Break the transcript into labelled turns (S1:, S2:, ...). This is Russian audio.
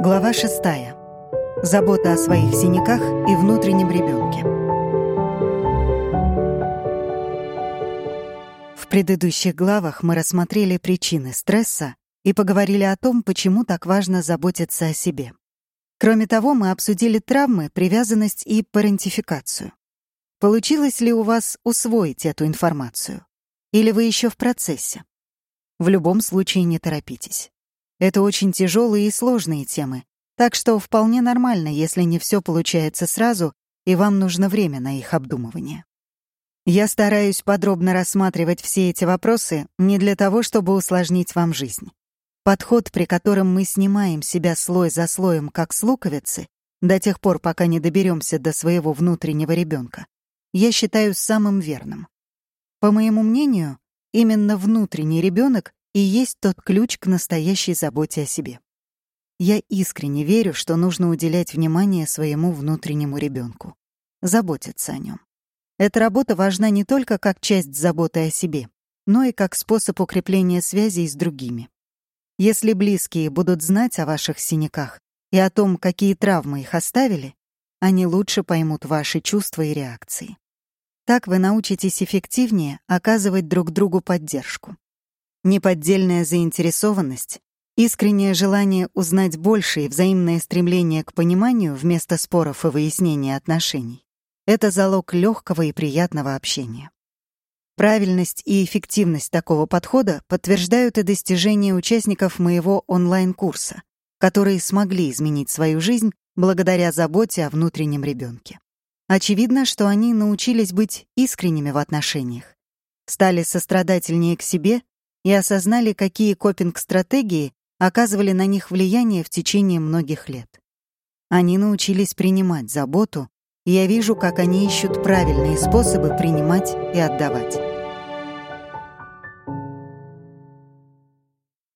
S1: Глава шестая. Забота о своих синяках и внутреннем ребенке. В предыдущих главах мы рассмотрели причины стресса и поговорили о том, почему так важно заботиться о себе. Кроме того, мы обсудили травмы, привязанность и парентификацию. Получилось ли у вас усвоить эту информацию? Или вы еще в процессе? В любом случае не торопитесь. Это очень тяжелые и сложные темы, так что вполне нормально, если не все получается сразу, и вам нужно время на их обдумывание. Я стараюсь подробно рассматривать все эти вопросы не для того, чтобы усложнить вам жизнь. Подход, при котором мы снимаем себя слой за слоем, как с луковицы, до тех пор, пока не доберемся до своего внутреннего ребенка, я считаю самым верным. По моему мнению, именно внутренний ребенок и есть тот ключ к настоящей заботе о себе. Я искренне верю, что нужно уделять внимание своему внутреннему ребенку, заботиться о нем. Эта работа важна не только как часть заботы о себе, но и как способ укрепления связей с другими. Если близкие будут знать о ваших синяках и о том, какие травмы их оставили, они лучше поймут ваши чувства и реакции. Так вы научитесь эффективнее оказывать друг другу поддержку. Неподдельная заинтересованность, искреннее желание узнать больше и взаимное стремление к пониманию вместо споров и выяснения отношений — это залог легкого и приятного общения. Правильность и эффективность такого подхода подтверждают и достижения участников моего онлайн-курса, которые смогли изменить свою жизнь благодаря заботе о внутреннем ребенке. Очевидно, что они научились быть искренними в отношениях, стали сострадательнее к себе и осознали, какие копинг-стратегии оказывали на них влияние в течение многих лет. Они научились принимать заботу, и я вижу, как они ищут правильные способы принимать и отдавать.